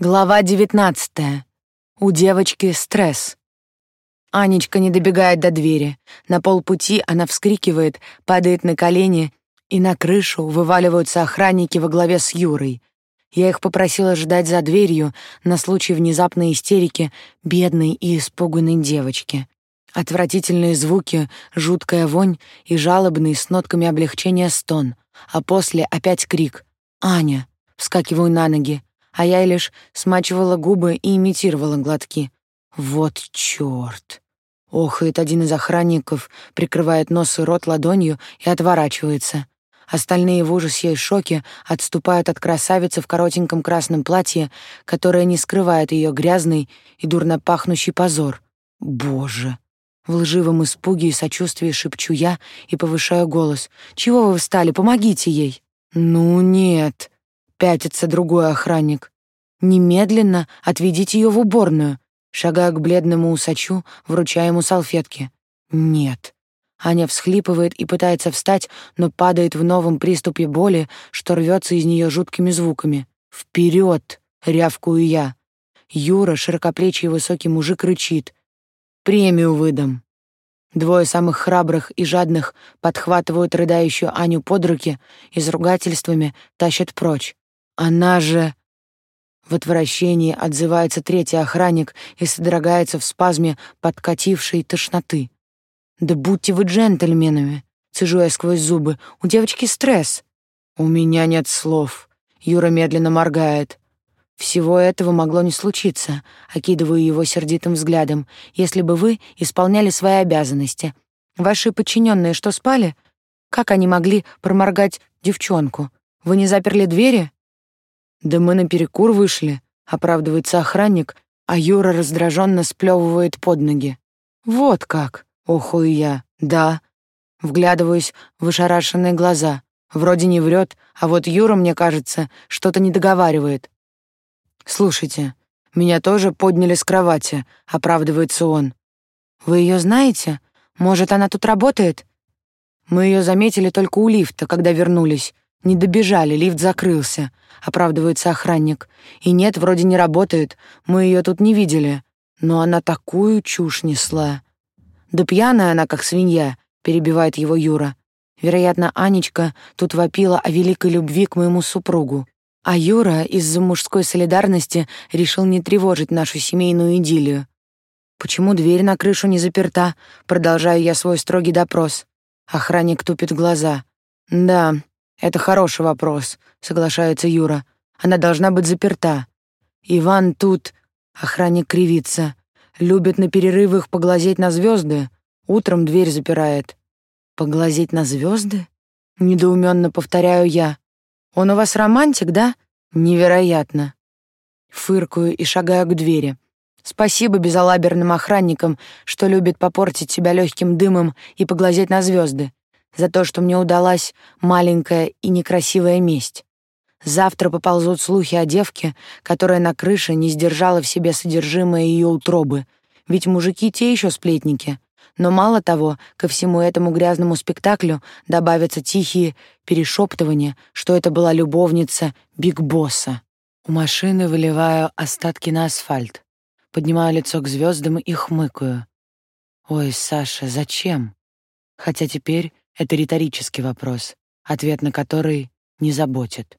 Глава 19. У девочки стресс. Анечка не добегает до двери. На полпути она вскрикивает, падает на колени, и на крышу вываливаются охранники во главе с Юрой. Я их попросила ждать за дверью на случай внезапной истерики бедной и испуганной девочки. Отвратительные звуки, жуткая вонь и жалобный с нотками облегчения стон, а после опять крик «Аня!» Вскакиваю на ноги а я лишь смачивала губы и имитировала глотки. Вот чёрт! Охает один из охранников, прикрывает нос и рот ладонью и отворачивается. Остальные в ужасе и шоке отступают от красавицы в коротеньком красном платье, которое не скрывает ее грязный и дурно пахнущий позор. Боже! В лживом испуге и сочувствии шепчу я и повышаю голос. «Чего вы встали? Помогите ей!» «Ну нет!» Пятится другой охранник. Немедленно отведите ее в уборную. Шагая к бледному усачу, вручая ему салфетки. Нет. Аня всхлипывает и пытается встать, но падает в новом приступе боли, что рвется из нее жуткими звуками. Вперед! рявкую я. Юра, широкоплечий высокий мужик, рычит. Премию выдам. Двое самых храбрых и жадных подхватывают рыдающую Аню под руки и с ругательствами тащат прочь. Она же... В отвращении отзывается третий охранник и содрогается в спазме подкатившей тошноты. «Да будьте вы джентльменами!» — цежу я сквозь зубы. «У девочки стресс!» «У меня нет слов!» — Юра медленно моргает. «Всего этого могло не случиться», — окидываю его сердитым взглядом, «если бы вы исполняли свои обязанности. Ваши подчиненные что, спали? Как они могли проморгать девчонку? Вы не заперли двери?» «Да мы на перекур вышли», — оправдывается охранник, а Юра раздраженно сплевывает под ноги. «Вот как!» — охую я. «Да». Вглядываюсь в ошарашенные глаза. Вроде не врет, а вот Юра, мне кажется, что-то не договаривает. «Слушайте, меня тоже подняли с кровати», — оправдывается он. «Вы ее знаете? Может, она тут работает?» Мы ее заметили только у лифта, когда вернулись. Не добежали, лифт закрылся, оправдывается охранник. И нет, вроде не работает. Мы ее тут не видели. Но она такую чушь несла. Да пьяная она, как свинья, перебивает его Юра. Вероятно, Анечка тут вопила о великой любви к моему супругу. А Юра из-за мужской солидарности решил не тревожить нашу семейную идиллию. Почему дверь на крышу не заперта? Продолжаю я свой строгий допрос. Охранник тупит глаза. Да, это хороший вопрос, соглашается Юра. Она должна быть заперта. Иван тут, охранник кривится, любит на перерывах поглазеть на звезды, утром дверь запирает. Поглазеть на звезды? Недоуменно повторяю я. Он у вас романтик, да? Невероятно. Фыркаю и шагаю к двери. Спасибо безалаберным охранникам, что любят попортить себя легким дымом и поглазеть на звезды за то, что мне удалась маленькая и некрасивая месть. Завтра поползут слухи о девке, которая на крыше не сдержала в себе содержимое ее утробы, ведь мужики те еще сплетники. Но мало того, ко всему этому грязному спектаклю добавятся тихие перешептывания, что это была любовница Биг Босса. У машины выливаю остатки на асфальт, поднимаю лицо к звездам и хмыкаю. Ой, Саша, зачем? Хотя теперь это риторический вопрос, ответ на который не заботит.